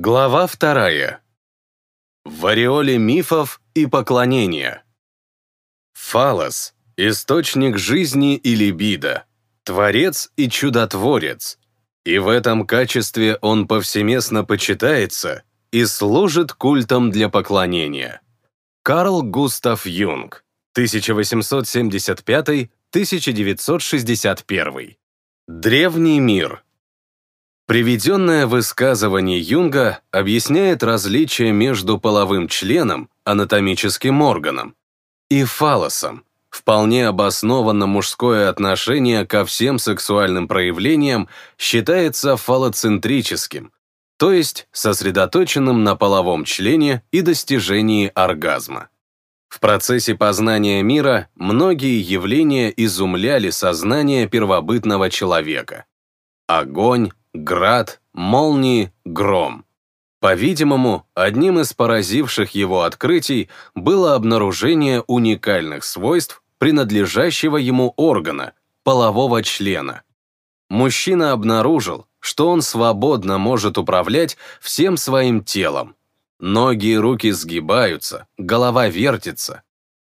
Глава вторая. В ореоле мифов и поклонения. Фалос – источник жизни и либидо, творец и чудотворец, и в этом качестве он повсеместно почитается и служит культом для поклонения. Карл Густав Юнг, 1875-1961. Древний мир – Приведенное высказывание Юнга объясняет различие между половым членом, анатомическим органом, и фалосом. Вполне обоснованно мужское отношение ко всем сексуальным проявлениям считается фалоцентрическим, то есть сосредоточенным на половом члене и достижении оргазма. В процессе познания мира многие явления изумляли сознание первобытного человека. Огонь, град, молнии, гром. По-видимому, одним из поразивших его открытий было обнаружение уникальных свойств принадлежащего ему органа, полового члена. Мужчина обнаружил, что он свободно может управлять всем своим телом. Ноги и руки сгибаются, голова вертится.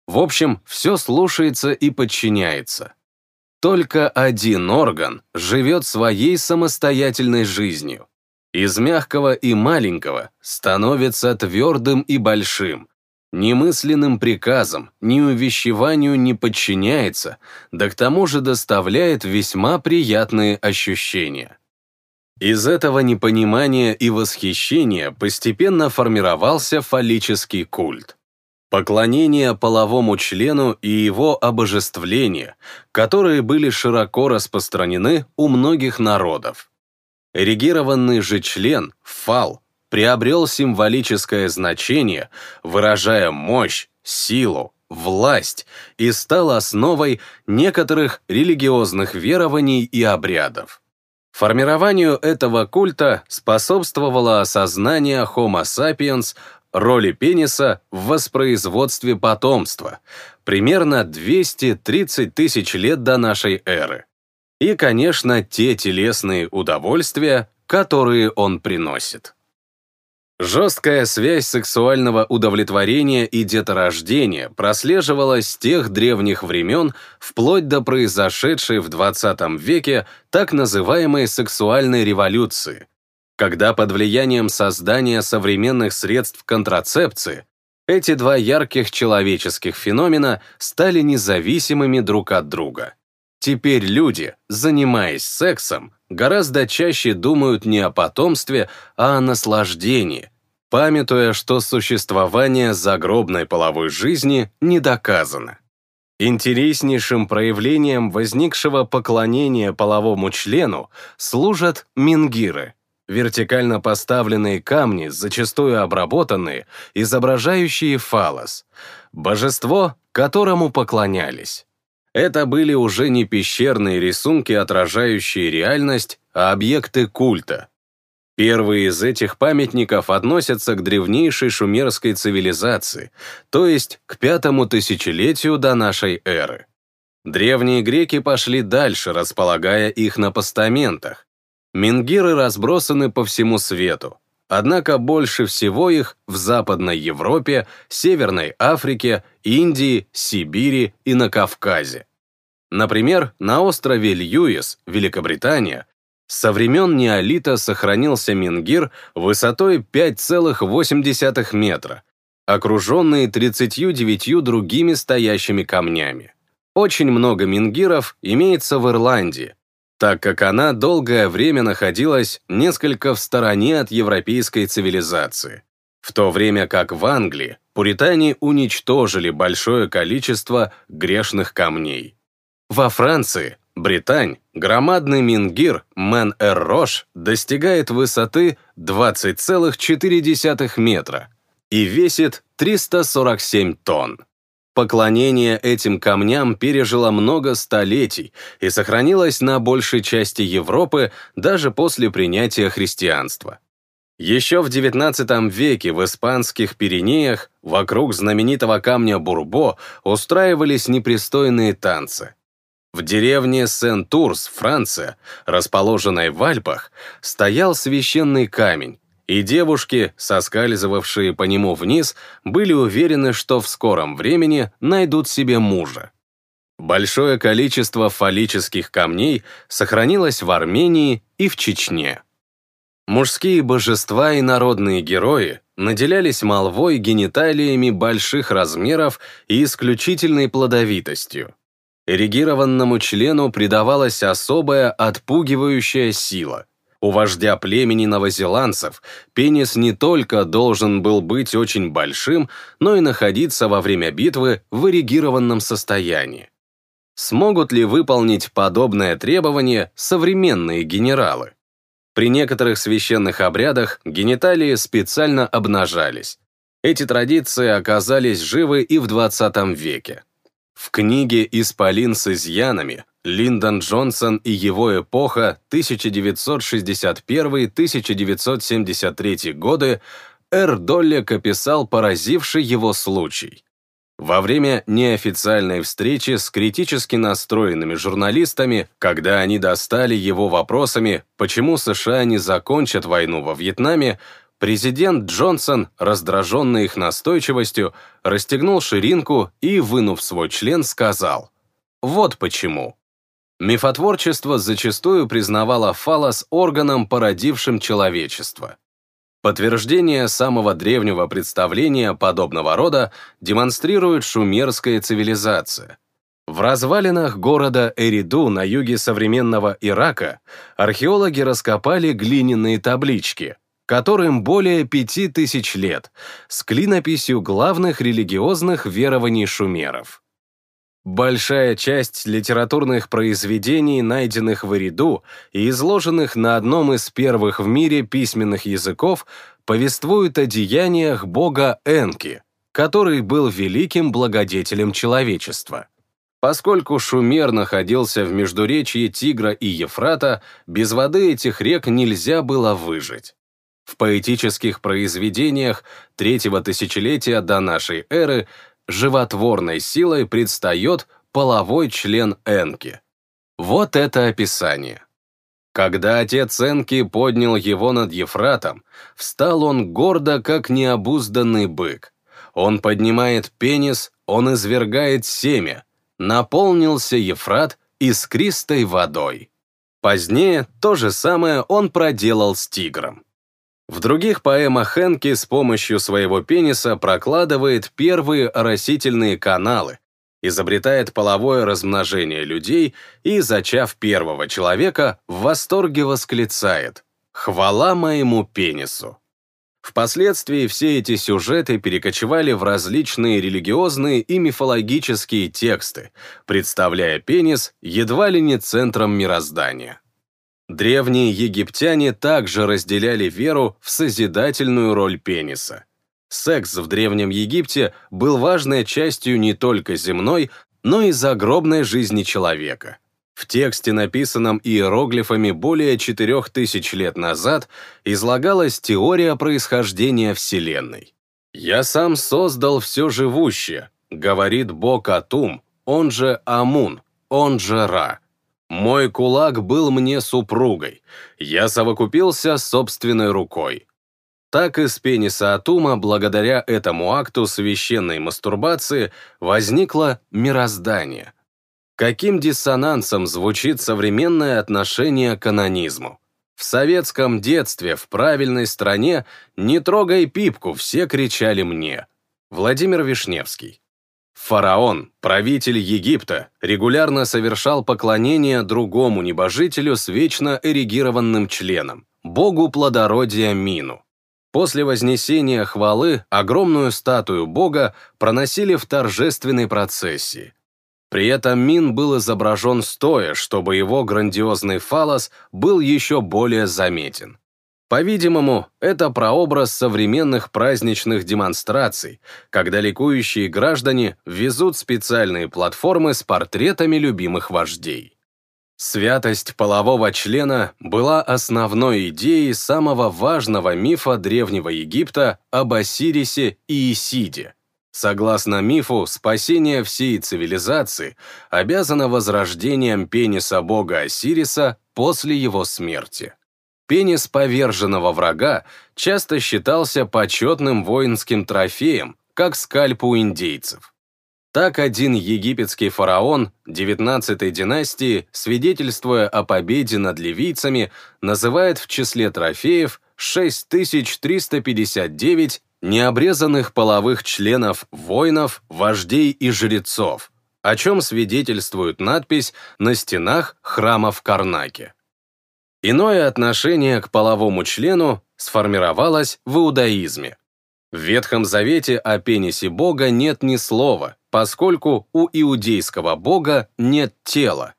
В общем, все слушается и подчиняется. Только один орган живет своей самостоятельной жизнью. Из мягкого и маленького становится твердым и большим. Немысленным приказом, ни увещеванию не подчиняется, да к тому же доставляет весьма приятные ощущения. Из этого непонимания и восхищения постепенно формировался фаллический культ поклонение половому члену и его обожествление, которые были широко распространены у многих народов. Эрегированный же член, фал, приобрел символическое значение, выражая мощь, силу, власть и стал основой некоторых религиозных верований и обрядов. Формированию этого культа способствовало осознание Homo sapiens роли пениса в воспроизводстве потомства, примерно 230 тысяч лет до нашей эры. И, конечно, те телесные удовольствия, которые он приносит. Жесткая связь сексуального удовлетворения и деторождения прослеживалась с тех древних времен вплоть до произошедшей в 20 веке так называемой сексуальной революции, когда под влиянием создания современных средств контрацепции эти два ярких человеческих феномена стали независимыми друг от друга. Теперь люди, занимаясь сексом, гораздо чаще думают не о потомстве, а о наслаждении, памятуя, что существование загробной половой жизни не доказано. Интереснейшим проявлением возникшего поклонения половому члену служат мингиры – вертикально поставленные камни, зачастую обработанные, изображающие фалос, божество, которому поклонялись. Это были уже не пещерные рисунки, отражающие реальность, а объекты культа. Первые из этих памятников относятся к древнейшей шумерской цивилизации, то есть к пятому тысячелетию до нашей эры. Древние греки пошли дальше, располагая их на постаментах, Мингиры разбросаны по всему свету, однако больше всего их в Западной Европе, Северной Африке, Индии, Сибири и на Кавказе. Например, на острове Льюис, Великобритания, со времен неолита сохранился мингир высотой 5,8 метра, окруженный 39 другими стоящими камнями. Очень много мингиров имеется в Ирландии, так как она долгое время находилась несколько в стороне от европейской цивилизации, в то время как в Англии пуритане уничтожили большое количество грешных камней. Во Франции Британь громадный мингир Мен-Эр-Рош достигает высоты 20,4 метра и весит 347 тонн. Поклонение этим камням пережило много столетий и сохранилось на большей части Европы даже после принятия христианства. Еще в XIX веке в испанских Пиренеях вокруг знаменитого камня Бурбо устраивались непристойные танцы. В деревне Сен-Турс, Франция, расположенной в Альпах, стоял священный камень, и девушки, соскальзывавшие по нему вниз, были уверены, что в скором времени найдут себе мужа. Большое количество фаллических камней сохранилось в Армении и в Чечне. Мужские божества и народные герои наделялись молвой гениталиями больших размеров и исключительной плодовитостью. Эрегированному члену придавалась особая отпугивающая сила. У вождя племени новозеландцев пенис не только должен был быть очень большим, но и находиться во время битвы в эрегированном состоянии. Смогут ли выполнить подобное требование современные генералы? При некоторых священных обрядах гениталии специально обнажались. Эти традиции оказались живы и в 20 веке. В книге «Исполин с изъянами» Линдон Джонсон и его эпоха 1961-1973 годы Эр Доллек описал поразивший его случай. Во время неофициальной встречи с критически настроенными журналистами, когда они достали его вопросами, почему США не закончат войну во Вьетнаме, президент Джонсон, раздраженный их настойчивостью, расстегнул ширинку и, вынув свой член, сказал «Вот почему». Мифотворчество зачастую признавало фалос органом, породившим человечество. Подтверждение самого древнего представления подобного рода демонстрирует шумерская цивилизация. В развалинах города Эриду на юге современного Ирака археологи раскопали глиняные таблички, которым более пяти тысяч лет, с клинописью главных религиозных верований шумеров. Большая часть литературных произведений, найденных в Ириду и изложенных на одном из первых в мире письменных языков, повествуют о деяниях бога Энки, который был великим благодетелем человечества. Поскольку Шумер находился в междуречье Тигра и Ефрата, без воды этих рек нельзя было выжить. В поэтических произведениях третьего тысячелетия до нашей эры животворной силой предстает половой член Энки. Вот это описание. Когда отец Энки поднял его над Ефратом, встал он гордо, как необузданный бык. Он поднимает пенис, он извергает семя. Наполнился Ефрат искристой водой. Позднее то же самое он проделал с тигром. В других поэмах Хенки с помощью своего пениса прокладывает первые оросительные каналы, изобретает половое размножение людей и, зачав первого человека, в восторге восклицает «Хвала моему пенису!». Впоследствии все эти сюжеты перекочевали в различные религиозные и мифологические тексты, представляя пенис едва ли не центром мироздания. Древние египтяне также разделяли веру в созидательную роль пениса. Секс в Древнем Египте был важной частью не только земной, но и загробной жизни человека. В тексте, написанном иероглифами более 4000 лет назад, излагалась теория происхождения Вселенной. «Я сам создал все живущее», — говорит бог Атум, он же Амун, он же Ра. Мой кулак был мне супругой. Я совокупился собственной рукой. Так из пениса Атума, благодаря этому акту священной мастурбации, возникло мироздание. Каким диссонансом звучит современное отношение к канонизму? В советском детстве, в правильной стране «Не трогай пипку», все кричали мне. Владимир Вишневский. Фараон, правитель Египта, регулярно совершал поклонение другому небожителю с вечно эрегированным членом, богу плодородия Мину. После вознесения хвалы огромную статую бога проносили в торжественной процессии. При этом Мин был изображен стоя, чтобы его грандиозный фалос был еще более заметен. По-видимому, это прообраз современных праздничных демонстраций, когда ликующие граждане везут специальные платформы с портретами любимых вождей. Святость полового члена была основной идеей самого важного мифа Древнего Египта об Осирисе и Исиде. Согласно мифу, спасение всей цивилизации обязано возрождением пениса бога Осириса после его смерти. Пенис поверженного врага часто считался почетным воинским трофеем, как скальп у индейцев. Так один египетский фараон 19-й династии, свидетельствуя о победе над ливийцами, называет в числе трофеев 6359 необрезанных половых членов воинов, вождей и жрецов, о чем свидетельствует надпись на стенах храма в Карнаке. Иное отношение к половому члену сформировалось в иудаизме. В Ветхом Завете о пенисе Бога нет ни слова, поскольку у иудейского Бога нет тела.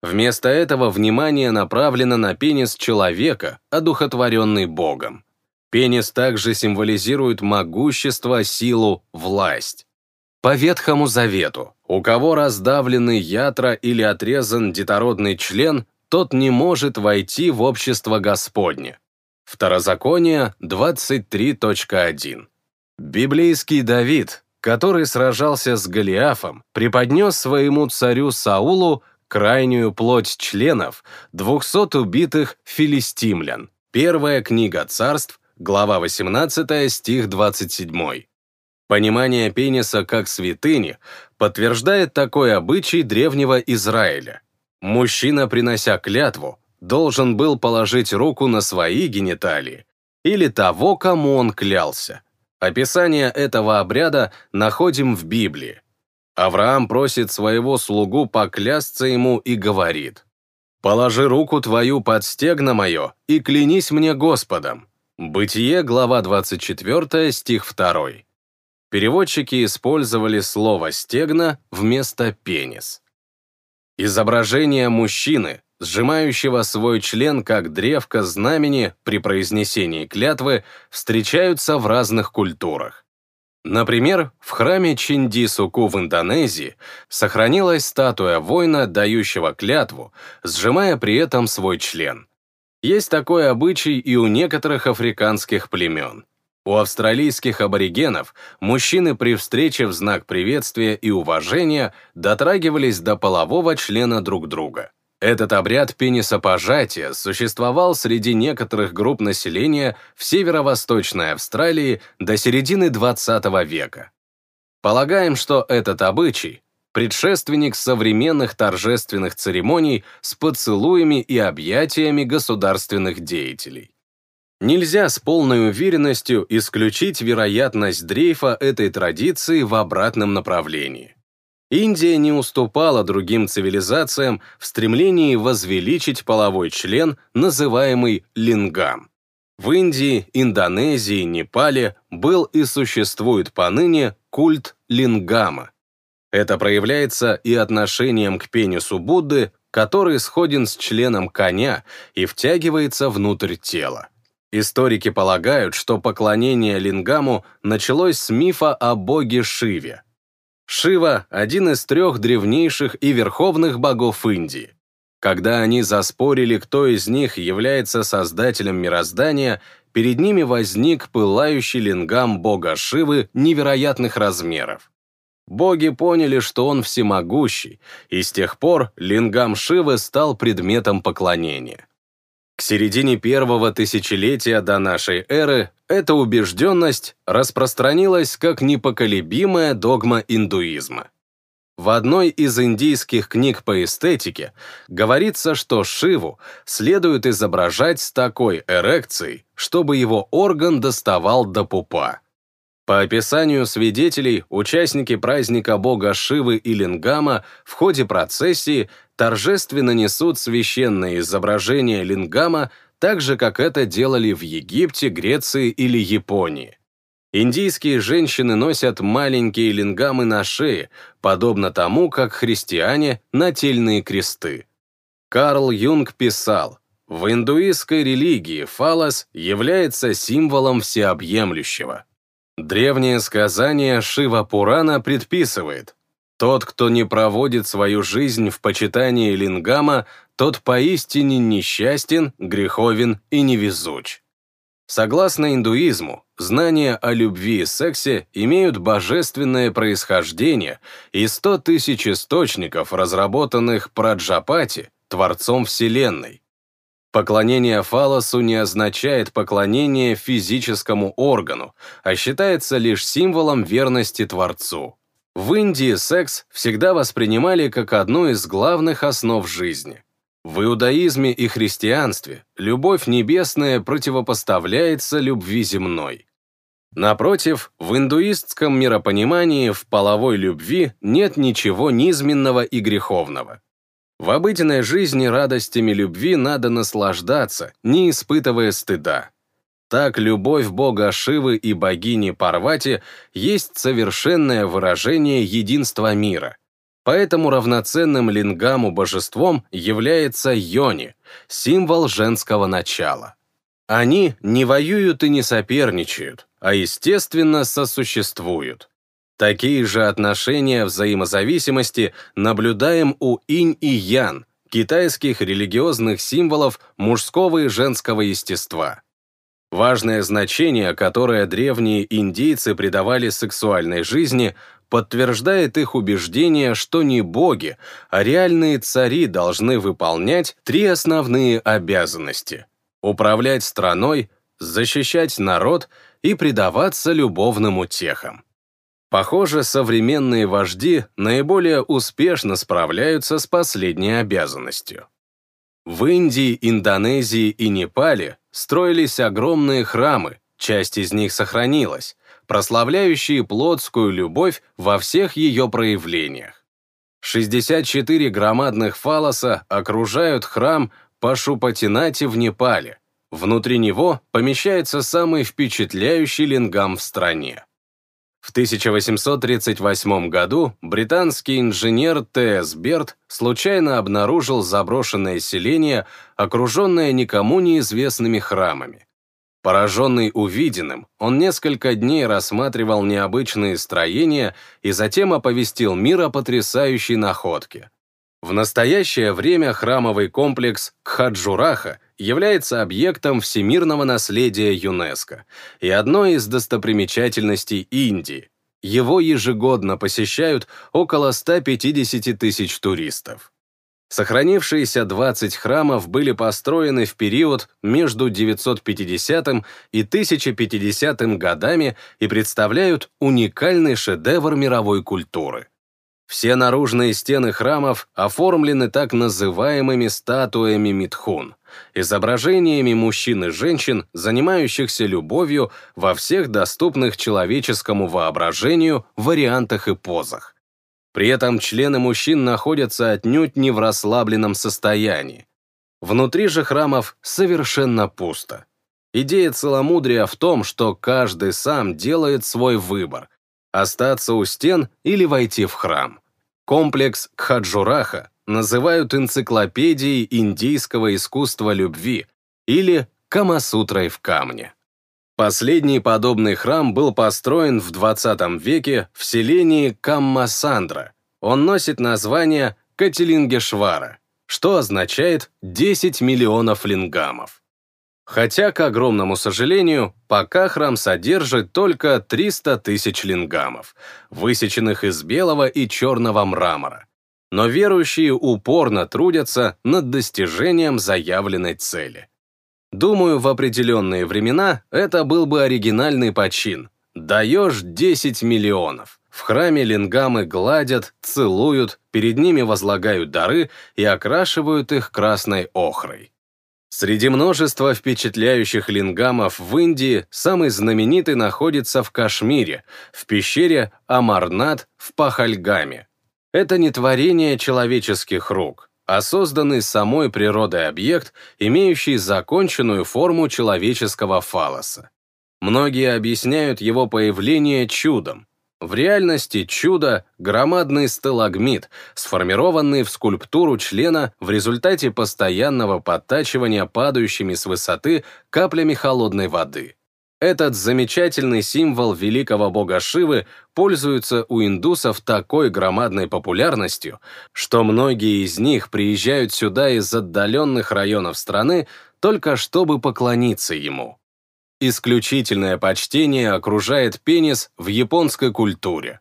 Вместо этого внимание направлено на пенис человека, одухотворенный Богом. Пенис также символизирует могущество, силу, власть. По Ветхому Завету, у кого раздавлены ятра или отрезан детородный член, тот не может войти в общество Господне. Второзаконие 23.1. Библейский Давид, который сражался с Голиафом, преподнес своему царю Саулу крайнюю плоть членов 200 убитых филистимлян. Первая книга царств, глава 18, стих 27. Понимание пениса как святыни подтверждает такой обычай древнего Израиля. Мужчина, принося клятву, должен был положить руку на свои гениталии или того, кому он клялся. Описание этого обряда находим в Библии. Авраам просит своего слугу поклясться ему и говорит, «Положи руку твою под стегно мое и клянись мне Господом». Бытие, глава 24, стих 2. Переводчики использовали слово «стегно» вместо «пенис». Изображение мужчины, сжимающего свой член как древко знамени при произнесении клятвы, встречаются в разных культурах. Например, в храме Чинди-Суку в Индонезии сохранилась статуя воина, дающего клятву, сжимая при этом свой член. Есть такой обычай и у некоторых африканских племен. У австралийских аборигенов мужчины при встрече в знак приветствия и уважения дотрагивались до полового члена друг друга. Этот обряд пенисопожатия существовал среди некоторых групп населения в северо-восточной Австралии до середины 20 века. Полагаем, что этот обычай – предшественник современных торжественных церемоний с поцелуями и объятиями государственных деятелей. Нельзя с полной уверенностью исключить вероятность дрейфа этой традиции в обратном направлении. Индия не уступала другим цивилизациям в стремлении возвеличить половой член, называемый лингам. В Индии, Индонезии, Непале был и существует поныне культ лингама. Это проявляется и отношением к пенису Будды, который сходен с членом коня и втягивается внутрь тела. Историки полагают, что поклонение лингаму началось с мифа о боге Шиве. Шива – один из трех древнейших и верховных богов Индии. Когда они заспорили, кто из них является создателем мироздания, перед ними возник пылающий лингам бога Шивы невероятных размеров. Боги поняли, что он всемогущий, и с тех пор лингам Шивы стал предметом поклонения. К середине первого тысячелетия до нашей эры эта убежденность распространилась как непоколебимая догма индуизма. В одной из индийских книг по эстетике говорится, что Шиву следует изображать с такой эрекцией, чтобы его орган доставал до пупа. По описанию свидетелей, участники праздника бога Шивы и Лингама в ходе процессии торжественно несут священное изображение лингама так же, как это делали в Египте, Греции или Японии. Индийские женщины носят маленькие лингамы на шее, подобно тому, как христиане – нательные кресты. Карл Юнг писал, в индуистской религии фалос является символом всеобъемлющего. Древнее сказание Шива Пурана предписывает, тот, кто не проводит свою жизнь в почитании лингама, тот поистине несчастен, греховен и невезуч. Согласно индуизму, знания о любви и сексе имеют божественное происхождение и 100 тысяч источников, разработанных Праджапати, Творцом Вселенной. Поклонение фалосу не означает поклонение физическому органу, а считается лишь символом верности Творцу. В Индии секс всегда воспринимали как одну из главных основ жизни. В иудаизме и христианстве любовь небесная противопоставляется любви земной. Напротив, в индуистском миропонимании в половой любви нет ничего низменного и греховного. В обыденной жизни радостями любви надо наслаждаться, не испытывая стыда. Так любовь бога Шивы и богини Парвати есть совершенное выражение единства мира. Поэтому равноценным лингаму божеством является Йони, символ женского начала. Они не воюют и не соперничают, а естественно сосуществуют. Такие же отношения взаимозависимости наблюдаем у инь и ян, китайских религиозных символов мужского и женского естества. Важное значение, которое древние индейцы придавали сексуальной жизни, подтверждает их убеждение, что не боги, а реальные цари должны выполнять три основные обязанности – управлять страной, защищать народ и предаваться любовным утехам. Похоже, современные вожди наиболее успешно справляются с последней обязанностью. В Индии, Индонезии и Непале строились огромные храмы, часть из них сохранилась, прославляющие плотскую любовь во всех ее проявлениях. 64 громадных фалоса окружают храм Пашупатинати в Непале. Внутри него помещается самый впечатляющий лингам в стране. В 1838 году британский инженер Т.С. Берт случайно обнаружил заброшенное селение, окруженное никому неизвестными храмами. Пораженный увиденным, он несколько дней рассматривал необычные строения и затем оповестил мир о потрясающей находке. В настоящее время храмовый комплекс Кхаджураха является объектом всемирного наследия ЮНЕСКО и одной из достопримечательностей Индии. Его ежегодно посещают около 150 тысяч туристов. Сохранившиеся 20 храмов были построены в период между 950 и 1050 годами и представляют уникальный шедевр мировой культуры. Все наружные стены храмов оформлены так называемыми статуями Митхун, изображениями мужчин и женщин, занимающихся любовью во всех доступных человеческому воображению вариантах и позах. При этом члены мужчин находятся отнюдь не в расслабленном состоянии. Внутри же храмов совершенно пусто. Идея целомудрия в том, что каждый сам делает свой выбор – остаться у стен или войти в храм. Комплекс Кхаджураха называют энциклопедией индийского искусства любви или Камасутрой в камне. Последний подобный храм был построен в 20 веке в селении Каммасандра. Он носит название Катилингешвара, что означает 10 миллионов лингамов. Хотя, к огромному сожалению, пока храм содержит только 300 тысяч лингамов, высеченных из белого и черного мрамора. Но верующие упорно трудятся над достижением заявленной цели. Думаю, в определенные времена это был бы оригинальный почин. Даешь 10 миллионов. В храме лингамы гладят, целуют, перед ними возлагают дары и окрашивают их красной охрой. Среди множества впечатляющих лингамов в Индии самый знаменитый находится в Кашмире, в пещере Амарнат в Пахальгаме. Это не творение человеческих рук, а созданный самой природой объект, имеющий законченную форму человеческого фалоса. Многие объясняют его появление чудом, в реальности чудо — громадный сталагмит, сформированный в скульптуру члена в результате постоянного подтачивания падающими с высоты каплями холодной воды. Этот замечательный символ великого бога Шивы пользуется у индусов такой громадной популярностью, что многие из них приезжают сюда из отдаленных районов страны только чтобы поклониться ему. Исключительное почтение окружает пенис в японской культуре.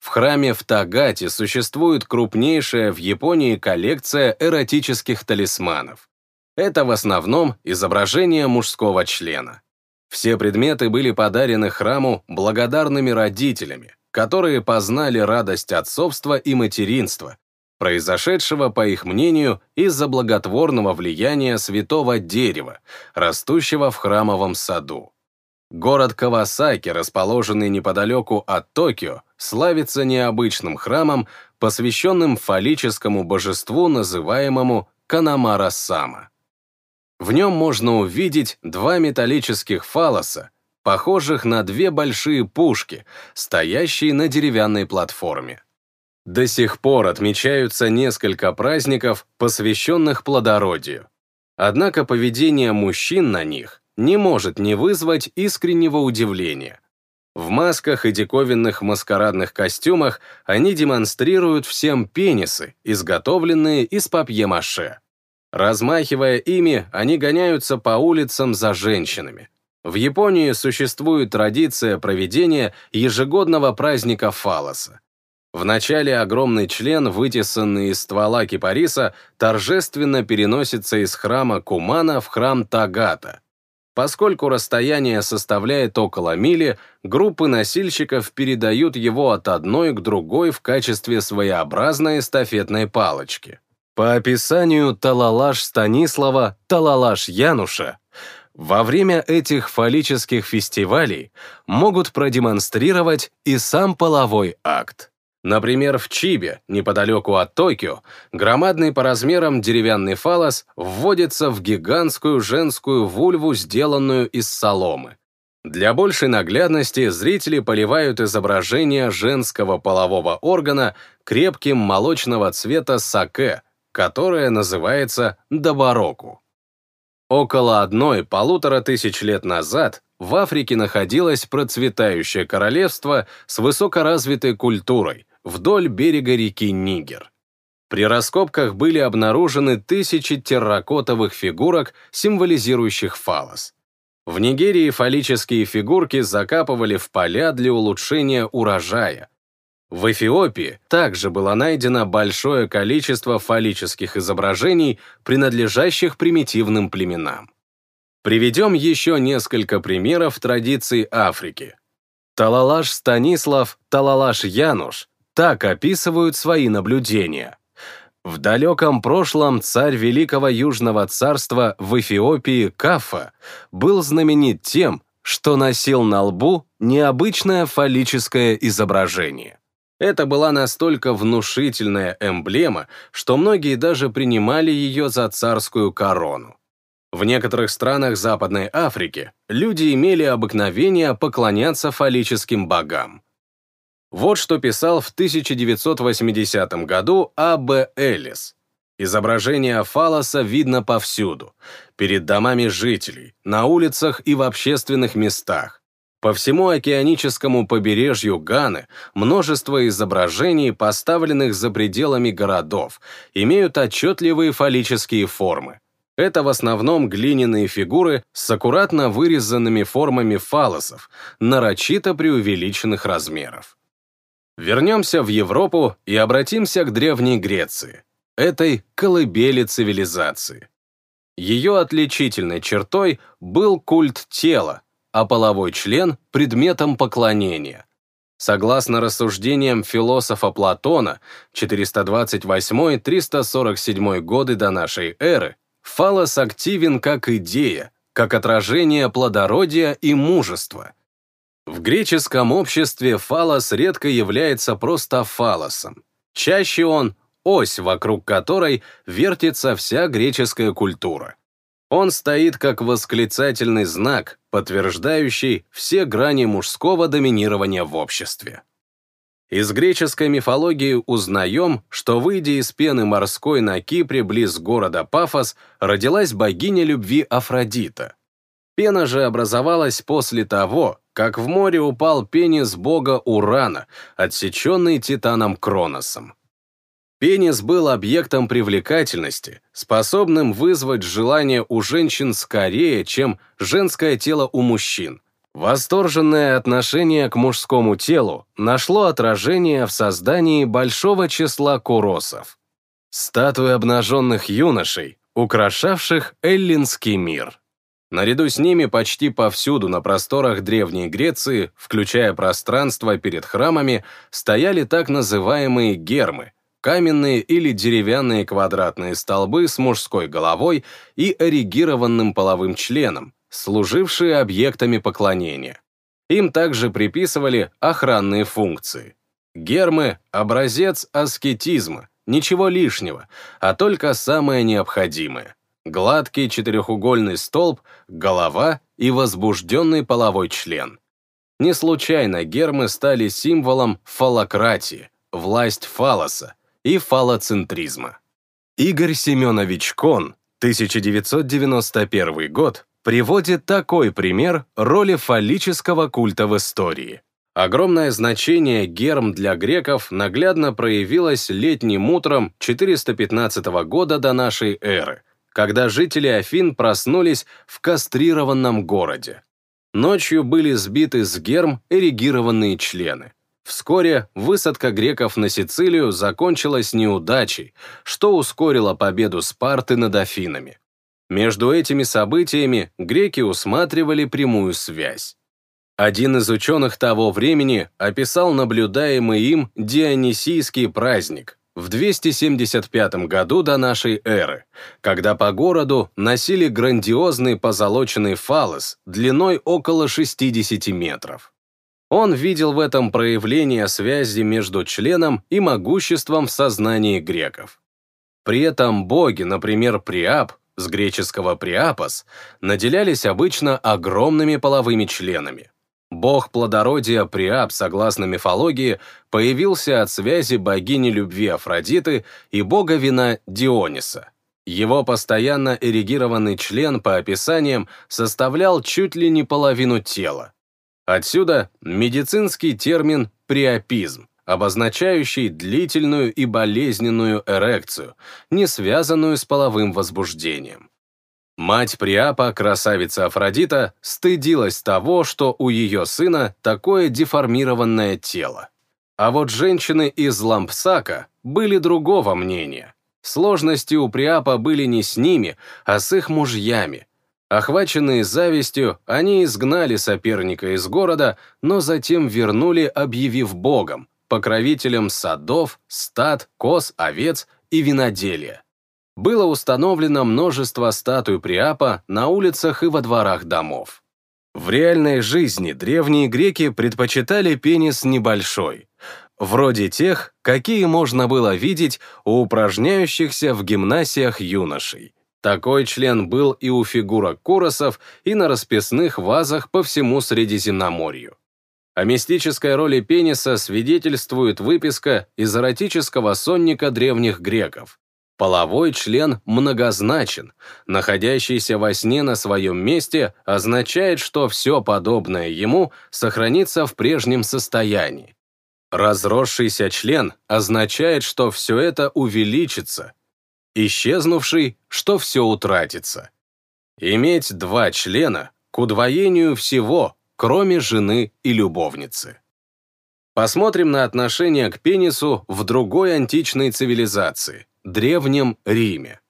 В храме в Тагате существует крупнейшая в Японии коллекция эротических талисманов. Это в основном изображение мужского члена. Все предметы были подарены храму благодарными родителями, которые познали радость отцовства и материнства, произошедшего, по их мнению, из-за благотворного влияния святого дерева, растущего в храмовом саду. Город Кавасаки, расположенный неподалеку от Токио, славится необычным храмом, посвященным фаллическому божеству, называемому Канамара-сама. В нем можно увидеть два металлических фалоса, похожих на две большие пушки, стоящие на деревянной платформе. До сих пор отмечаются несколько праздников, посвященных плодородию. Однако поведение мужчин на них не может не вызвать искреннего удивления. В масках и диковинных маскарадных костюмах они демонстрируют всем пенисы, изготовленные из папье-маше. Размахивая ими, они гоняются по улицам за женщинами. В Японии существует традиция проведения ежегодного праздника фалоса. В начале огромный член, вытесанный из ствола кипариса, торжественно переносится из храма Кумана в храм Тагата. Поскольку расстояние составляет около мили, группы носильщиков передают его от одной к другой в качестве своеобразной эстафетной палочки. По описанию Талалаш Станислава, Талалаш Януша, во время этих фаллических фестивалей могут продемонстрировать и сам половой акт. Например, в Чибе, неподалеку от Токио, громадный по размерам деревянный фалос вводится в гигантскую женскую вульву, сделанную из соломы. Для большей наглядности зрители поливают изображение женского полового органа крепким молочного цвета саке, которое называется добароку. Около одной полутора тысяч лет назад в Африке находилось процветающее королевство с высокоразвитой культурой вдоль берега реки Нигер. При раскопках были обнаружены тысячи терракотовых фигурок, символизирующих фалос. В Нигерии фаллические фигурки закапывали в поля для улучшения урожая, в Эфиопии также было найдено большое количество фаллических изображений, принадлежащих примитивным племенам. Приведем еще несколько примеров традиций Африки. Талалаш Станислав, Талалаш Януш так описывают свои наблюдения. В далеком прошлом царь Великого Южного царства в Эфиопии Кафа был знаменит тем, что носил на лбу необычное фаллическое изображение. Это была настолько внушительная эмблема, что многие даже принимали ее за царскую корону. В некоторых странах Западной Африки люди имели обыкновение поклоняться фаллическим богам. Вот что писал в 1980 году А.Б. Эллис. Изображение фалоса видно повсюду, перед домами жителей, на улицах и в общественных местах. По всему океаническому побережью Ганы множество изображений, поставленных за пределами городов, имеют отчетливые фаллические формы. Это в основном глиняные фигуры с аккуратно вырезанными формами фалосов, нарочито преувеличенных размеров. Вернемся в Европу и обратимся к Древней Греции, этой колыбели цивилизации. Ее отличительной чертой был культ тела, а половой член – предметом поклонения. Согласно рассуждениям философа Платона, 428-347 годы до нашей эры, фалос активен как идея, как отражение плодородия и мужества. В греческом обществе фалос редко является просто фалосом. Чаще он – ось, вокруг которой вертится вся греческая культура. Он стоит как восклицательный знак, подтверждающий все грани мужского доминирования в обществе. Из греческой мифологии узнаем, что, выйдя из пены морской на Кипре близ города Пафос, родилась богиня любви Афродита. Пена же образовалась после того, как в море упал пенис бога Урана, отсеченный титаном Кроносом. Пенис был объектом привлекательности, способным вызвать желание у женщин скорее, чем женское тело у мужчин. Восторженное отношение к мужскому телу нашло отражение в создании большого числа куросов. Статуи обнаженных юношей, украшавших эллинский мир. Наряду с ними почти повсюду на просторах Древней Греции, включая пространство перед храмами, стояли так называемые гермы, каменные или деревянные квадратные столбы с мужской головой и эрегированным половым членом, служившие объектами поклонения. Им также приписывали охранные функции. Гермы — образец аскетизма, ничего лишнего, а только самое необходимое гладкий четырехугольный столб, голова и возбужденный половой член. Не случайно гермы стали символом фалократии, власть фалоса и фалоцентризма. Игорь Семенович Кон, 1991 год, приводит такой пример роли фаллического культа в истории. Огромное значение герм для греков наглядно проявилось летним утром 415 года до нашей эры, когда жители Афин проснулись в кастрированном городе. Ночью были сбиты с герм эрегированные члены. Вскоре высадка греков на Сицилию закончилась неудачей, что ускорило победу Спарты над Афинами. Между этими событиями греки усматривали прямую связь. Один из ученых того времени описал наблюдаемый им Дионисийский праздник, в 275 году до нашей эры, когда по городу носили грандиозный позолоченный фалос длиной около 60 метров. Он видел в этом проявление связи между членом и могуществом в сознании греков. При этом боги, например, Приап, с греческого «приапос», наделялись обычно огромными половыми членами. Бог плодородия Приап, согласно мифологии, появился от связи богини любви Афродиты и бога вина Диониса. Его постоянно эрегированный член, по описаниям, составлял чуть ли не половину тела. Отсюда медицинский термин «приапизм», обозначающий длительную и болезненную эрекцию, не связанную с половым возбуждением. Мать Приапа, красавица Афродита, стыдилась того, что у ее сына такое деформированное тело. А вот женщины из Лампсака были другого мнения. Сложности у Приапа были не с ними, а с их мужьями. Охваченные завистью, они изгнали соперника из города, но затем вернули, объявив богом, покровителем садов, стад, коз, овец и виноделия было установлено множество статуй Приапа на улицах и во дворах домов. В реальной жизни древние греки предпочитали пенис небольшой, вроде тех, какие можно было видеть у упражняющихся в гимнасиях юношей. Такой член был и у фигурок куросов, и на расписных вазах по всему Средиземноморью. О мистической роли пениса свидетельствует выписка из эротического сонника древних греков, Половой член многозначен. Находящийся во сне на своем месте означает, что все подобное ему сохранится в прежнем состоянии. Разросшийся член означает, что все это увеличится. Исчезнувший, что все утратится. Иметь два члена к удвоению всего, кроме жены и любовницы. Посмотрим на отношение к пенису в другой античной цивилизации – Древнем Риме.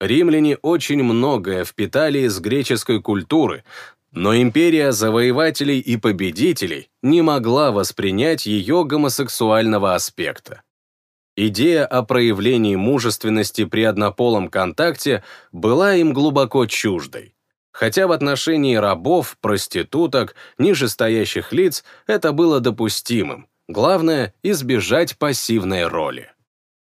Римляне очень многое впитали из греческой культуры, но империя завоевателей и победителей не могла воспринять ее гомосексуального аспекта. Идея о проявлении мужественности при однополом контакте была им глубоко чуждой. Хотя в отношении рабов, проституток, нижестоящих лиц это было допустимым. Главное – избежать пассивной роли.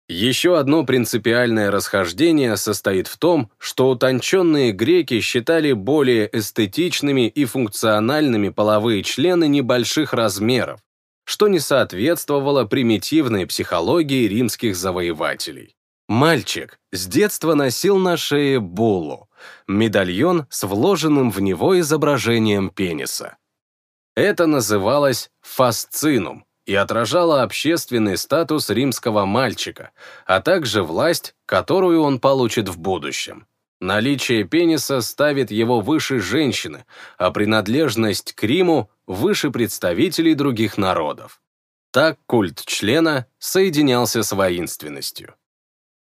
Еще одно принципиальное расхождение состоит в том, что утонченные греки считали более эстетичными и функциональными половые члены небольших размеров, что не соответствовало примитивной психологии римских завоевателей. Мальчик с детства носил на шее буллу, медальон с вложенным в него изображением пениса. Это называлось фасцинум, и отражала общественный статус римского мальчика, а также власть, которую он получит в будущем. Наличие пениса ставит его выше женщины, а принадлежность к Риму выше представителей других народов. Так культ члена соединялся с воинственностью.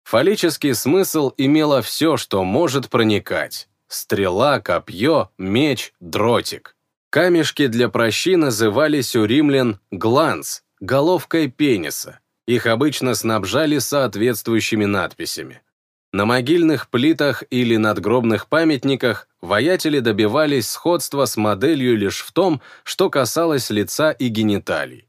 Фаллический смысл имело все, что может проникать. Стрела, копье, меч, дротик. Камешки для прощи назывались у римлян гланс, головкой пениса. Их обычно снабжали соответствующими надписями. На могильных плитах или надгробных памятниках воятели добивались сходства с моделью лишь в том, что касалось лица и гениталий.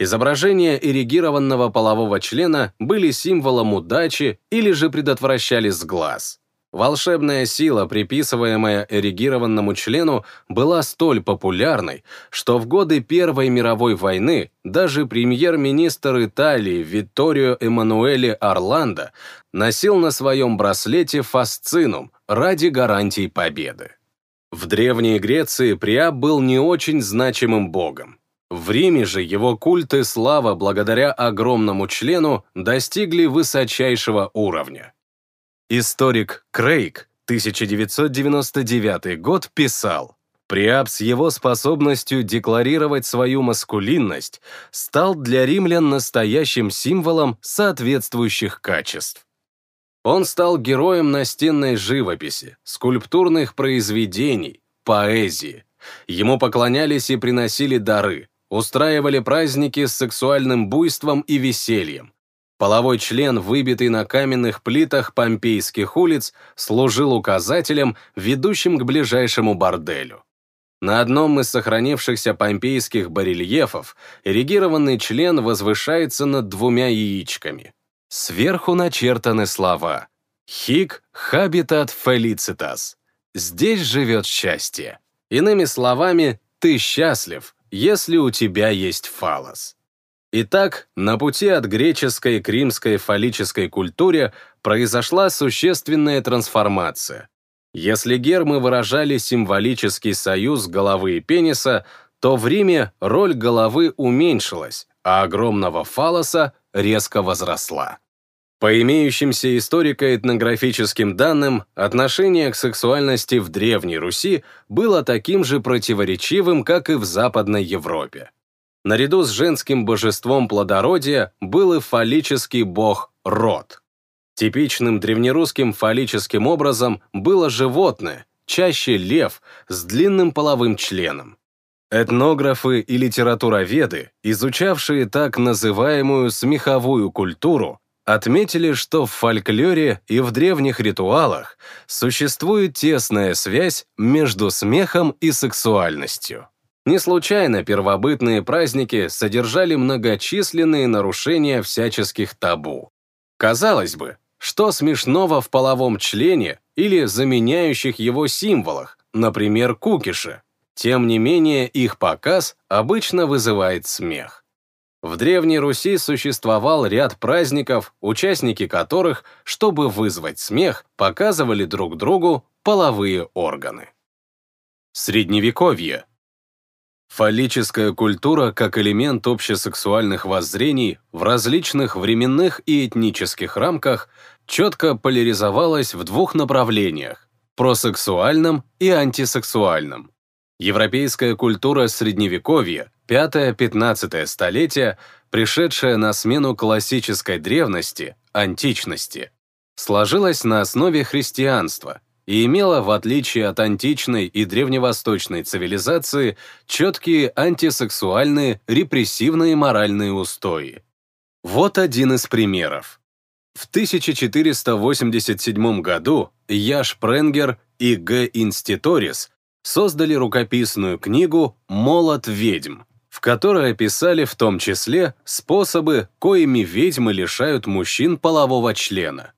Изображения эрегированного полового члена были символом удачи или же предотвращали сглаз. Волшебная сила, приписываемая эрегированному члену, была столь популярной, что в годы Первой мировой войны даже премьер-министр Италии Витторио Эммануэле Орландо носил на своем браслете фасцинум ради гарантий победы. В Древней Греции Приап был не очень значимым богом. В Риме же его культ и слава благодаря огромному члену достигли высочайшего уровня. Историк Крейг, 1999 год, писал, Приап с его способностью декларировать свою маскулинность стал для римлян настоящим символом соответствующих качеств. Он стал героем настенной живописи, скульптурных произведений, поэзии. Ему поклонялись и приносили дары, устраивали праздники с сексуальным буйством и весельем, Половой член, выбитый на каменных плитах помпейских улиц, служил указателем, ведущим к ближайшему борделю. На одном из сохранившихся помпейских барельефов эрегированный член возвышается над двумя яичками. Сверху начертаны слова «Хик хабитат фелициtas» — «Здесь живет счастье». Иными словами, ты счастлив, если у тебя есть фалос. Итак, на пути от греческой к римской фаллической культуре произошла существенная трансформация. Если гермы выражали символический союз головы и пениса, то в Риме роль головы уменьшилась, а огромного фалоса резко возросла. По имеющимся историко-этнографическим данным, отношение к сексуальности в Древней Руси было таким же противоречивым, как и в Западной Европе. Наряду с женским божеством плодородия был и фаллический бог Род. Типичным древнерусским фаллическим образом было животное, чаще лев, с длинным половым членом. Этнографы и литературоведы, изучавшие так называемую смеховую культуру, отметили, что в фольклоре и в древних ритуалах существует тесная связь между смехом и сексуальностью. Не случайно первобытные праздники содержали многочисленные нарушения всяческих табу. Казалось бы, что смешного в половом члене или заменяющих его символах, например, кукише? Тем не менее, их показ обычно вызывает смех. В Древней Руси существовал ряд праздников, участники которых, чтобы вызвать смех, показывали друг другу половые органы. Средневековье Фаллическая культура как элемент общесексуальных воззрений в различных временных и этнических рамках четко поляризовалась в двух направлениях – просексуальном и антисексуальном. Европейская культура Средневековья, 5-15 столетия, пришедшая на смену классической древности, античности, сложилась на основе христианства – и имела, в отличие от античной и древневосточной цивилизации, четкие антисексуальные, репрессивные моральные устои. Вот один из примеров. В 1487 году Яш Пренгер и Г. Инститорис создали рукописную книгу «Молот ведьм», в которой описали в том числе способы, коими ведьмы лишают мужчин полового члена.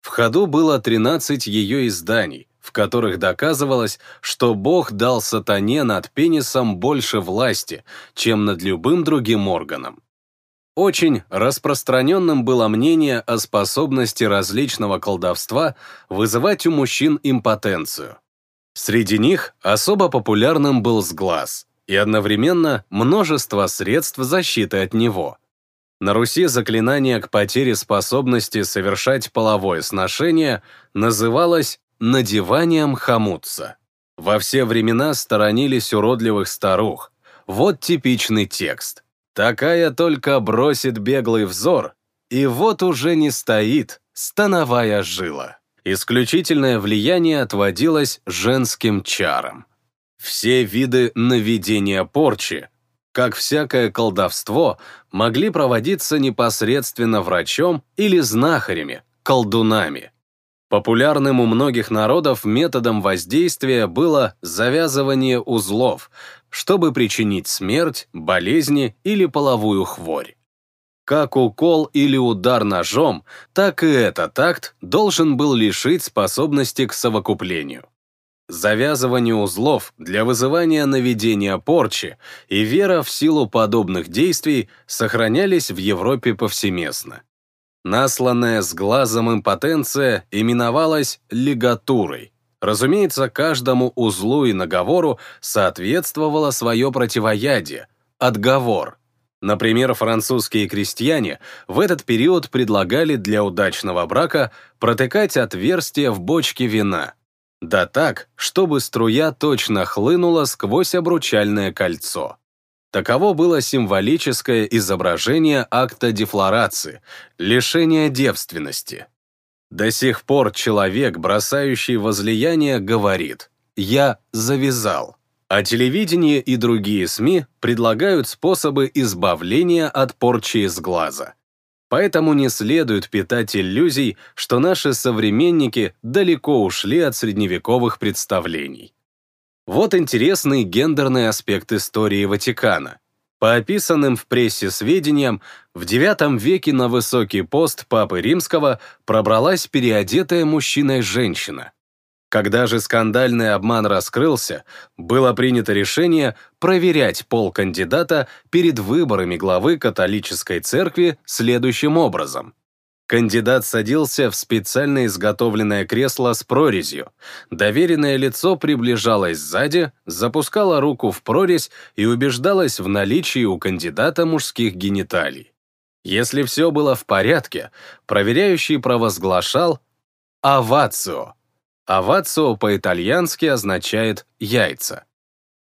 В ходу было 13 ее изданий, в которых доказывалось, что Бог дал сатане над пенисом больше власти, чем над любым другим органом. Очень распространенным было мнение о способности различного колдовства вызывать у мужчин импотенцию. Среди них особо популярным был сглаз и одновременно множество средств защиты от него – на Руси заклинание к потере способности совершать половое сношение называлось «надеванием хомутца». Во все времена сторонились уродливых старух. Вот типичный текст. Такая только бросит беглый взор, и вот уже не стоит, становая жила. Исключительное влияние отводилось женским чарам. Все виды наведения порчи, как всякое колдовство, могли проводиться непосредственно врачом или знахарями, колдунами. Популярным у многих народов методом воздействия было завязывание узлов, чтобы причинить смерть, болезни или половую хворь. Как укол или удар ножом, так и этот акт должен был лишить способности к совокуплению. Завязывание узлов для вызывания наведения порчи и вера в силу подобных действий сохранялись в Европе повсеместно. Насланная с глазом импотенция именовалась лигатурой. Разумеется, каждому узлу и наговору соответствовало свое противоядие – отговор. Например, французские крестьяне в этот период предлагали для удачного брака протыкать отверстие в бочке вина. Да так, чтобы струя точно хлынула сквозь обручальное кольцо. Таково было символическое изображение акта дефлорации, лишения девственности. До сих пор человек, бросающий возлияние, говорит «я завязал». А телевидение и другие СМИ предлагают способы избавления от порчи из глаза. Поэтому не следует питать иллюзий, что наши современники далеко ушли от средневековых представлений. Вот интересный гендерный аспект истории Ватикана. По описанным в прессе сведениям, в IX веке на высокий пост Папы Римского пробралась переодетая мужчиной женщина. Когда же скандальный обман раскрылся, было принято решение проверять пол кандидата перед выборами главы католической церкви следующим образом. Кандидат садился в специально изготовленное кресло с прорезью. Доверенное лицо приближалось сзади, запускало руку в прорезь и убеждалось в наличии у кандидата мужских гениталий. Если все было в порядке, проверяющий провозглашал «авацио». «Авацио» по-итальянски означает «яйца».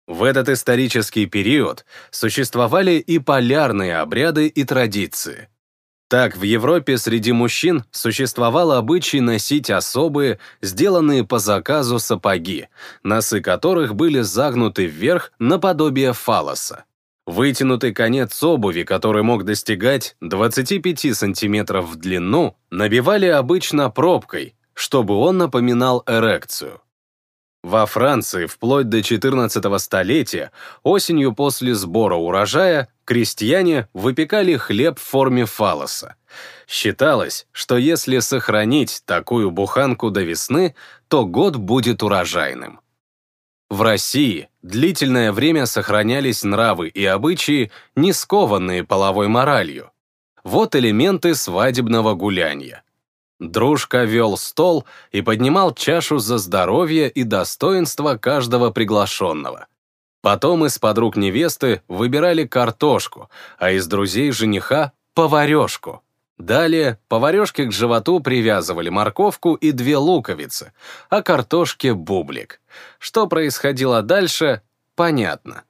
В этот исторический период существовали и полярные обряды и традиции – так, в Европе среди мужчин существовал обычай носить особые, сделанные по заказу сапоги, носы которых были загнуты вверх наподобие фалоса. Вытянутый конец обуви, который мог достигать 25 сантиметров в длину, набивали обычно пробкой, чтобы он напоминал эрекцию. Во Франции вплоть до 14 столетия осенью после сбора урожая крестьяне выпекали хлеб в форме фалоса. Считалось, что если сохранить такую буханку до весны, то год будет урожайным. В России длительное время сохранялись нравы и обычаи, не скованные половой моралью. Вот элементы свадебного гуляния. Дружка вел стол и поднимал чашу за здоровье и достоинство каждого приглашенного. Потом из подруг невесты выбирали картошку, а из друзей жениха — поварешку. Далее поварешке к животу привязывали морковку и две луковицы, а картошке — бублик. Что происходило дальше, понятно.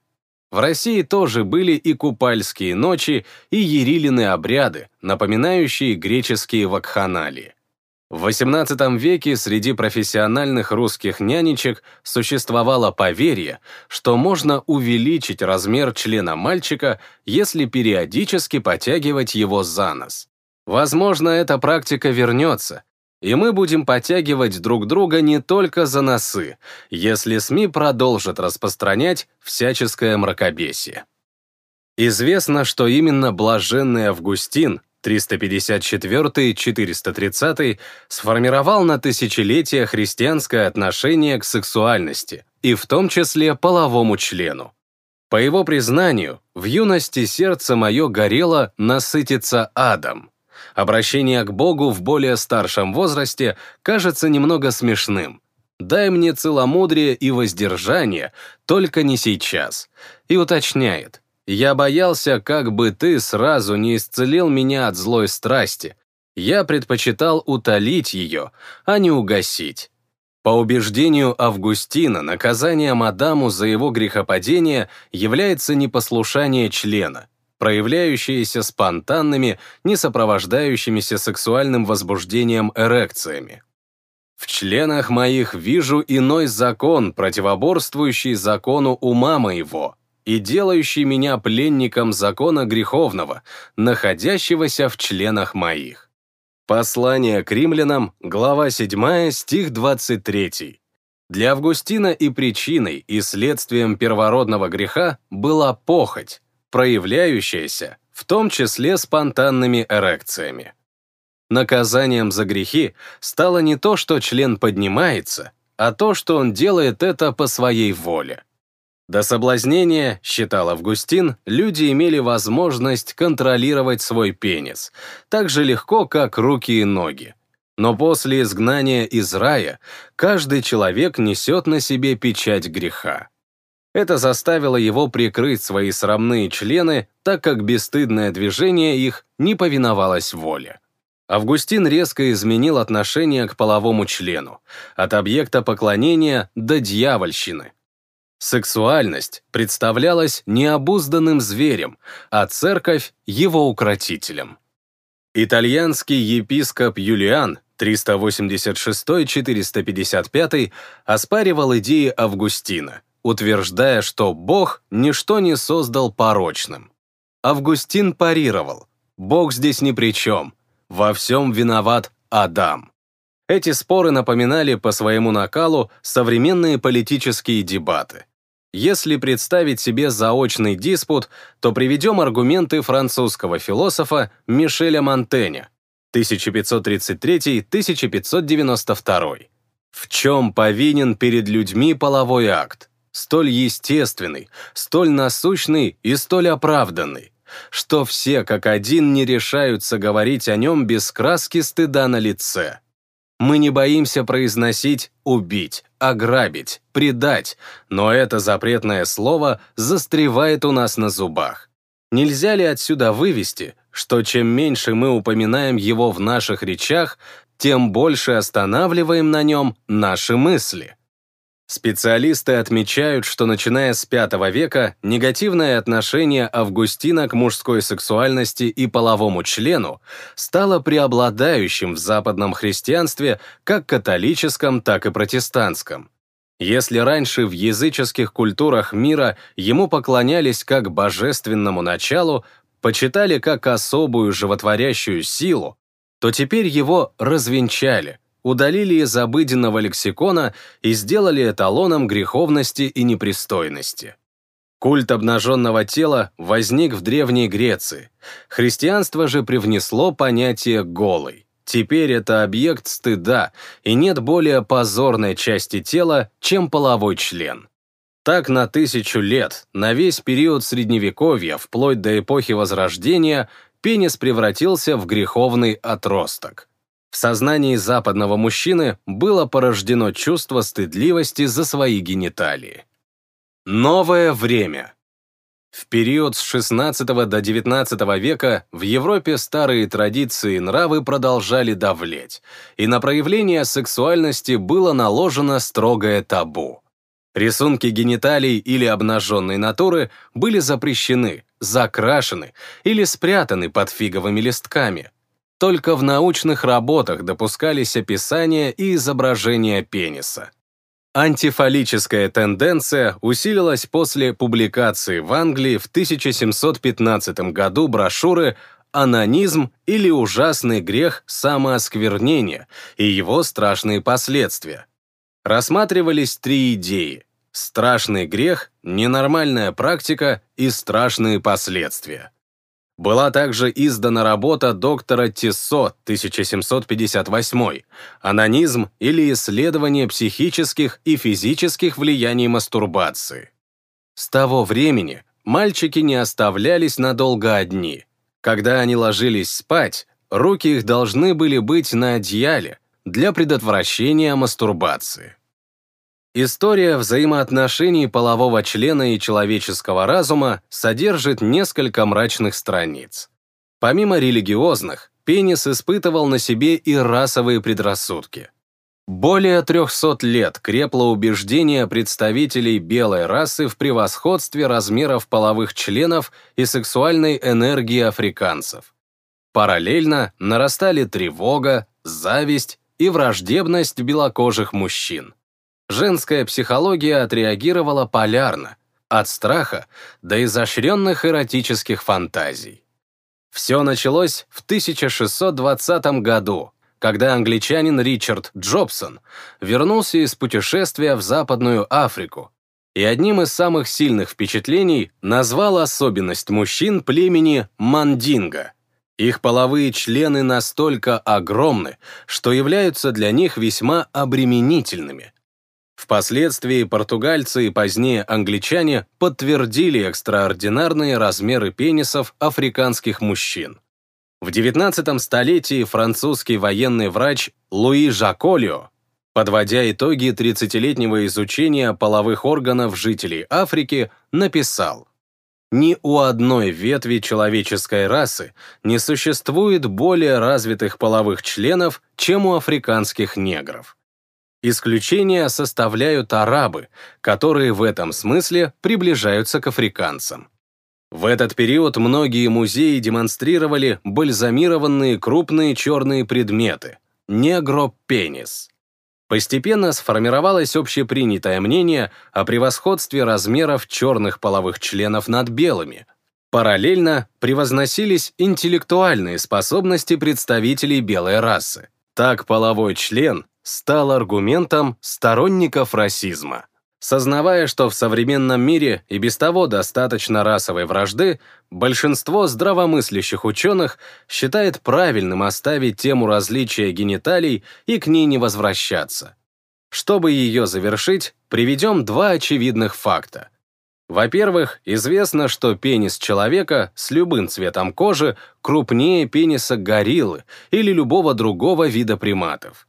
В России тоже были и купальские ночи, и ерилины обряды, напоминающие греческие вакханалии. В XVIII веке среди профессиональных русских нянечек существовало поверье, что можно увеличить размер члена мальчика, если периодически потягивать его за нос. Возможно, эта практика вернется, и мы будем подтягивать друг друга не только за носы, если СМИ продолжат распространять всяческое мракобесие. Известно, что именно блаженный Августин 354-430 сформировал на тысячелетия христианское отношение к сексуальности, и в том числе половому члену. По его признанию, в юности сердце мое горело насытиться адом. Обращение к Богу в более старшем возрасте кажется немного смешным. «Дай мне целомудрие и воздержание, только не сейчас», и уточняет – я боялся, как бы ты сразу не исцелил меня от злой страсти. Я предпочитал утолить ее, а не угасить. По убеждению Августина, наказание Адаму за его грехопадение является непослушание члена. проявляющиеся спонтанными, не сопровождающимися сексуальным возбуждением эрекциями. В членах моих вижу иной закон, противоборствующий закону ума моего и делающий меня пленником закона греховного, находящегося в членах моих. Послание к римлянам, глава 7, стих 23. Для Августина и причиной, и следствием первородного греха была похоть, проявляющаяся в том числе спонтанными эрекциями. Наказанием за грехи стало не то, что член поднимается, а то, что он делает это по своей воле. До соблазнения, считал Августин, люди имели возможность контролировать свой пенис, так же легко, как руки и ноги. Но после изгнания из рая каждый человек несет на себе печать греха. Это заставило его прикрыть свои срамные члены, так как бесстыдное движение их не повиновалось воле. Августин резко изменил отношение к половому члену, от объекта поклонения до дьявольщины. Сексуальность представлялась необузданным зверем, а церковь — его укротителем. Итальянский епископ Юлиан 386-455 оспаривал идеи Августина, утверждая, что Бог ничто не создал порочным. Августин парировал, Бог здесь ни при чем, во всем виноват Адам. Эти споры напоминали по своему накалу современные политические дебаты. Если представить себе заочный диспут, то приведем аргументы французского философа Мишеля Монтэня 1533-1592. В чем повинен перед людьми половой акт? столь естественный, столь насущный и столь оправданный, что все как один не решаются говорить о нем без краски стыда на лице. Мы не боимся произносить «убить», «ограбить», «предать», но это запретное слово застревает у нас на зубах. Нельзя ли отсюда вывести, что чем меньше мы упоминаем его в наших речах, тем больше останавливаем на нем наши мысли? Специалисты отмечают, что начиная с V века негативное отношение Августина к мужской сексуальности и половому члену стало преобладающим в западном христианстве как католическом, так и протестантском. Если раньше в языческих культурах мира ему поклонялись как божественному началу, почитали как особую животворящую силу, то теперь его развенчали – удалили из обыденного лексикона и сделали эталоном греховности и непристойности. Культ обнаженного тела возник в Древней Греции. Христианство же привнесло понятие «голый». Теперь это объект стыда, и нет более позорной части тела, чем половой член. Так на тысячу лет, на весь период Средневековья, вплоть до эпохи Возрождения, пенис превратился в греховный отросток. В сознании западного мужчины было порождено чувство стыдливости за свои гениталии. Новое время. В период с XVI до XIX века в Европе старые традиции и нравы продолжали давлеть, и на проявление сексуальности было наложено строгое табу. Рисунки гениталий или обнаженной натуры были запрещены, закрашены или спрятаны под фиговыми листками – только в научных работах допускались описания и изображения пениса. Антифаллическая тенденция усилилась после публикации в Англии в 1715 году брошюры «Анонизм или ужасный грех самоосквернения и его страшные последствия». Рассматривались три идеи – страшный грех, ненормальная практика и страшные последствия. Была также издана работа доктора Тиссо 1758 «Анонизм или исследование психических и физических влияний мастурбации». С того времени мальчики не оставлялись надолго одни. Когда они ложились спать, руки их должны были быть на одеяле для предотвращения мастурбации. История взаимоотношений полового члена и человеческого разума содержит несколько мрачных страниц. Помимо религиозных, пенис испытывал на себе и расовые предрассудки. Более 300 лет крепло убеждение представителей белой расы в превосходстве размеров половых членов и сексуальной энергии африканцев. Параллельно нарастали тревога, зависть и враждебность белокожих мужчин. Женская психология отреагировала полярно, от страха до изощренных эротических фантазий. Все началось в 1620 году, когда англичанин Ричард Джобсон вернулся из путешествия в Западную Африку и одним из самых сильных впечатлений назвал особенность мужчин племени Мандинга. Их половые члены настолько огромны, что являются для них весьма обременительными. Впоследствии португальцы и позднее англичане подтвердили экстраординарные размеры пенисов африканских мужчин. В XIX столетии французский военный врач Луи Жаколио, подводя итоги 30-летнего изучения половых органов жителей Африки, написал «Ни у одной ветви человеческой расы не существует более развитых половых членов, чем у африканских негров. Исключения составляют арабы, которые в этом смысле приближаются к африканцам. В этот период многие музеи демонстрировали бальзамированные крупные черные предметы – негропенис. Постепенно сформировалось общепринятое мнение о превосходстве размеров черных половых членов над белыми. Параллельно превозносились интеллектуальные способности представителей белой расы. Так половой член стал аргументом сторонников расизма. Сознавая, что в современном мире и без того достаточно расовой вражды, большинство здравомыслящих ученых считает правильным оставить тему различия гениталий и к ней не возвращаться. Чтобы ее завершить, приведем два очевидных факта. Во-первых, известно, что пенис человека с любым цветом кожи крупнее пениса гориллы или любого другого вида приматов.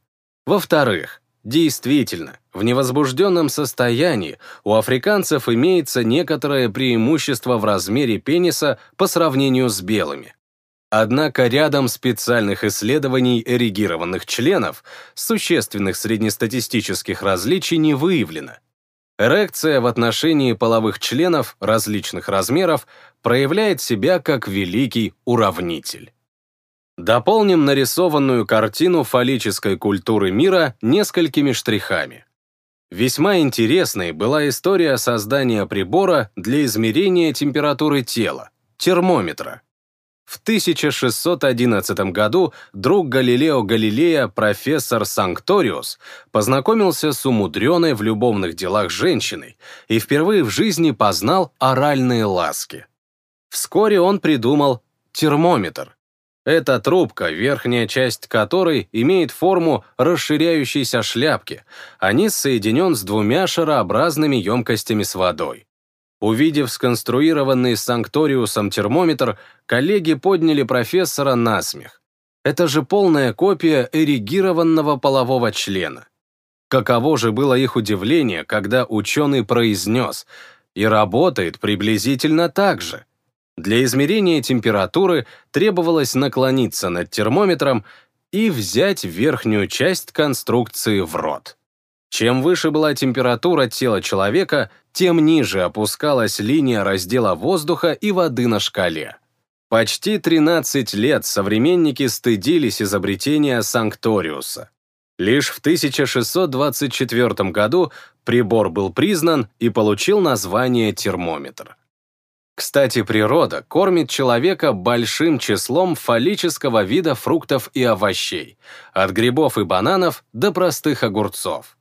Во-вторых, действительно, в невозбужденном состоянии у африканцев имеется некоторое преимущество в размере пениса по сравнению с белыми. Однако рядом специальных исследований эрегированных членов существенных среднестатистических различий не выявлено. Эрекция в отношении половых членов различных размеров проявляет себя как великий уравнитель. Дополним нарисованную картину фаллической культуры мира несколькими штрихами. Весьма интересной была история создания прибора для измерения температуры тела – термометра. В 1611 году друг Галилео Галилея, профессор Санкториус, познакомился с умудренной в любовных делах женщиной и впервые в жизни познал оральные ласки. Вскоре он придумал термометр, это трубка, верхняя часть которой имеет форму расширяющейся шляпки, а низ соединен с двумя шарообразными емкостями с водой. Увидев сконструированный санкториусом термометр, коллеги подняли профессора на смех. Это же полная копия эрегированного полового члена. Каково же было их удивление, когда ученый произнес «И работает приблизительно так же». Для измерения температуры требовалось наклониться над термометром и взять верхнюю часть конструкции в рот. Чем выше была температура тела человека, тем ниже опускалась линия раздела воздуха и воды на шкале. Почти 13 лет современники стыдились изобретения Санкториуса. Лишь в 1624 году прибор был признан и получил название термометр. Кстати, природа кормит человека большим числом фаллического вида фруктов и овощей, от грибов и бананов до простых огурцов.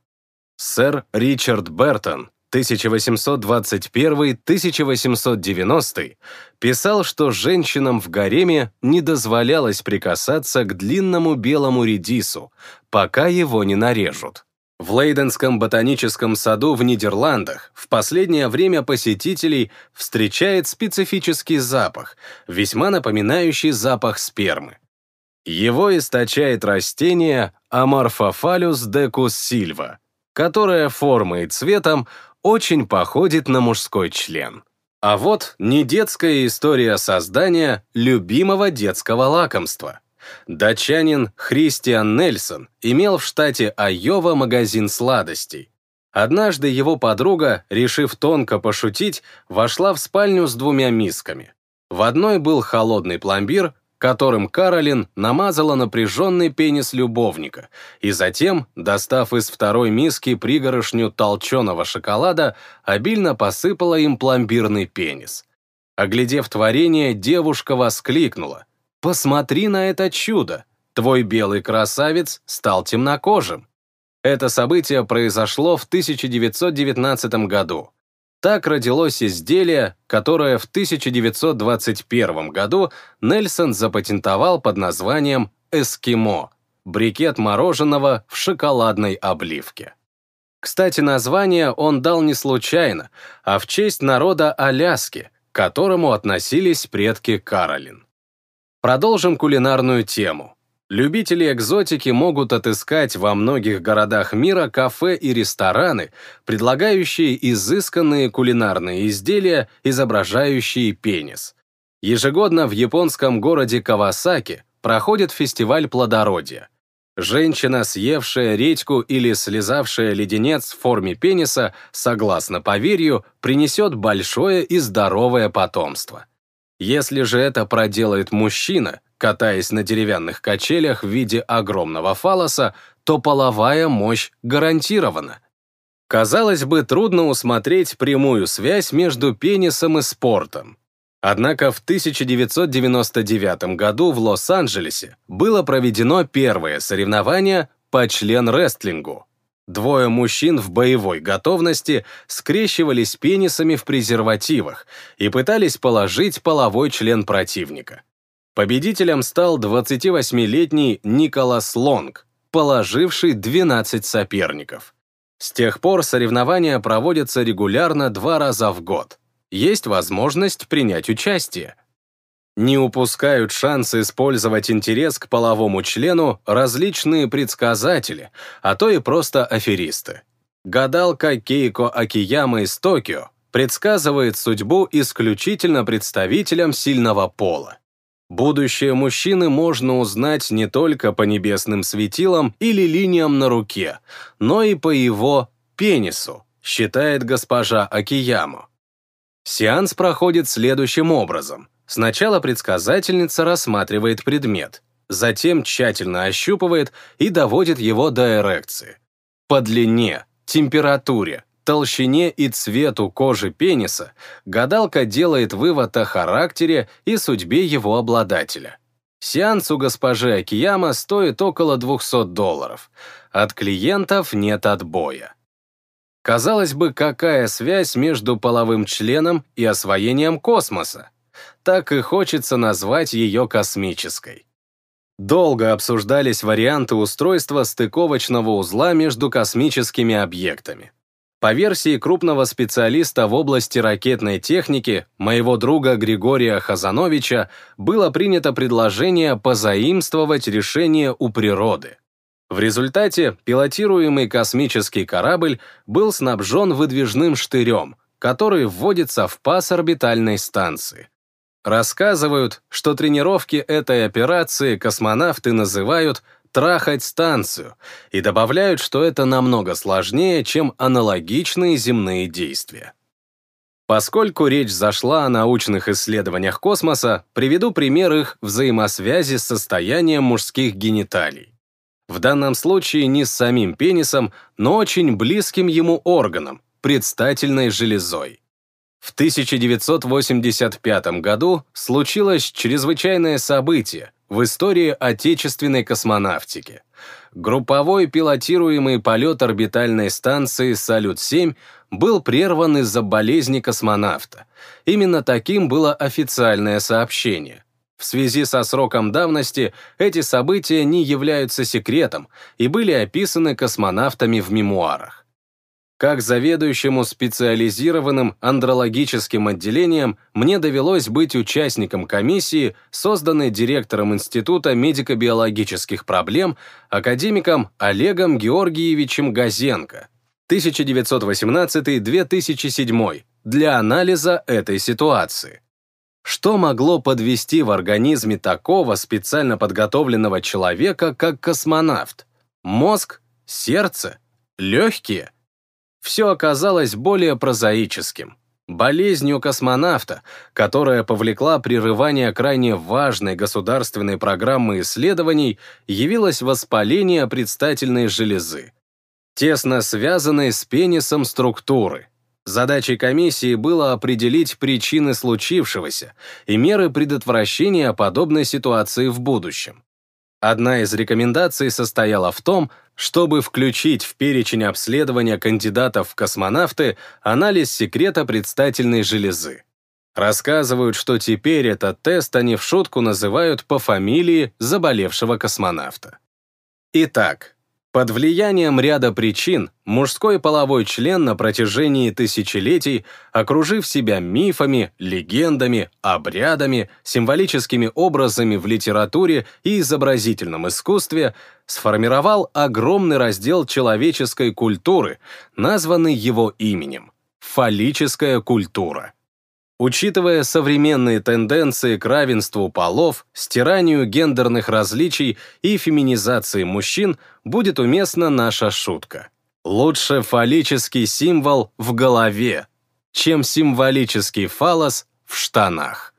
Сэр Ричард Бертон 1821-1890 писал, что женщинам в гареме не дозволялось прикасаться к длинному белому редису, пока его не нарежут. В Лейденском ботаническом саду в Нидерландах в последнее время посетителей встречает специфический запах, весьма напоминающий запах спермы. Его источает растение Amorphophallus decus silva, которое формой и цветом очень походит на мужской член. А вот не детская история создания любимого детского лакомства — Датчанин Христиан Нельсон имел в штате Айова магазин сладостей. Однажды его подруга, решив тонко пошутить, вошла в спальню с двумя мисками. В одной был холодный пломбир, которым Каролин намазала напряженный пенис любовника, и затем, достав из второй миски пригорошню толченого шоколада, обильно посыпала им пломбирный пенис. Оглядев творение, девушка воскликнула. «Посмотри на это чудо! Твой белый красавец стал темнокожим!» Это событие произошло в 1919 году. Так родилось изделие, которое в 1921 году Нельсон запатентовал под названием «Эскимо» — брикет мороженого в шоколадной обливке. Кстати, название он дал не случайно, а в честь народа Аляски, к которому относились предки Каролин. Продолжим кулинарную тему. Любители экзотики могут отыскать во многих городах мира кафе и рестораны, предлагающие изысканные кулинарные изделия, изображающие пенис. Ежегодно в японском городе Кавасаки проходит фестиваль плодородия. Женщина, съевшая редьку или слезавшая леденец в форме пениса, согласно поверью, принесет большое и здоровое потомство. Если же это проделает мужчина, катаясь на деревянных качелях в виде огромного фалоса, то половая мощь гарантирована. Казалось бы, трудно усмотреть прямую связь между пенисом и спортом. Однако в 1999 году в Лос-Анджелесе было проведено первое соревнование по член-рестлингу. Двое мужчин в боевой готовности скрещивались пенисами в презервативах и пытались положить половой член противника. Победителем стал 28-летний Николас Лонг, положивший 12 соперников. С тех пор соревнования проводятся регулярно два раза в год. Есть возможность принять участие. Не упускают шанс использовать интерес к половому члену различные предсказатели, а то и просто аферисты. Гадалка Кейко Акияма из Токио предсказывает судьбу исключительно представителям сильного пола. Будущее мужчины можно узнать не только по небесным светилам или линиям на руке, но и по его пенису, считает госпожа Акияму. Сеанс проходит следующим образом. Сначала предсказательница рассматривает предмет, затем тщательно ощупывает и доводит его до эрекции. По длине, температуре, толщине и цвету кожи пениса гадалка делает вывод о характере и судьбе его обладателя. Сеанс у госпожи Акияма стоит около 200 долларов. От клиентов нет отбоя. Казалось бы, какая связь между половым членом и освоением космоса? Так и хочется назвать ее космической. Долго обсуждались варианты устройства стыковочного узла между космическими объектами. По версии крупного специалиста в области ракетной техники, моего друга Григория Хазановича, было принято предложение позаимствовать решение у природы. В результате пилотируемый космический корабль был снабжен выдвижным штырем, который вводится в паз орбитальной станции. Рассказывают, что тренировки этой операции космонавты называют трахать станцию и добавляют, что это намного сложнее, чем аналогичные земные действия. Поскольку речь зашла о научных исследованиях космоса, приведу пример их взаимосвязи с состоянием мужских гениталий. В данном случае не с самим пенисом, но очень близким ему органом – предстательной железой. В 1985 году случилось чрезвычайное событие, в истории отечественной космонавтики. Групповой пилотируемый полет орбитальной станции «Салют-7» был прерван из-за болезни космонавта. Именно таким было официальное сообщение. В связи со сроком давности эти события не являются секретом и были описаны космонавтами в мемуарах. Как заведующему специализированным андрологическим отделением мне довелось быть участником комиссии, созданной директором Института медико-биологических проблем академиком Олегом Георгиевичем Газенко 1918-2007 для анализа этой ситуации. Что могло подвести в организме такого специально подготовленного человека, как космонавт? Мозг? Сердце? Легкие? Все оказалось более прозаическим. Болезнью космонавта, которая повлекла прерывание крайне важной государственной программы исследований, явилось воспаление предстательной железы, тесно связанной с пенисом структуры. Задачей комиссии было определить причины случившегося и меры предотвращения подобной ситуации в будущем. Одна из рекомендаций состояла в том, чтобы включить в перечень обследования кандидатов в космонавты анализ секрета предстательной железы. Рассказывают, что теперь этот тест они в шутку называют по фамилии заболевшего космонавта. Итак, под влиянием ряда причин мужской половой член на протяжении тысячелетий, окружив себя мифами, легендами, обрядами, символическими образами в литературе и изобразительном искусстве, сформировал огромный раздел человеческой культуры, названный его именем – фаллическая культура. Учитывая современные тенденции к равенству полов, стиранию гендерных различий и феминизации мужчин, будет уместна наша шутка. Лучше фаллический символ в голове, чем символический фалос в штанах.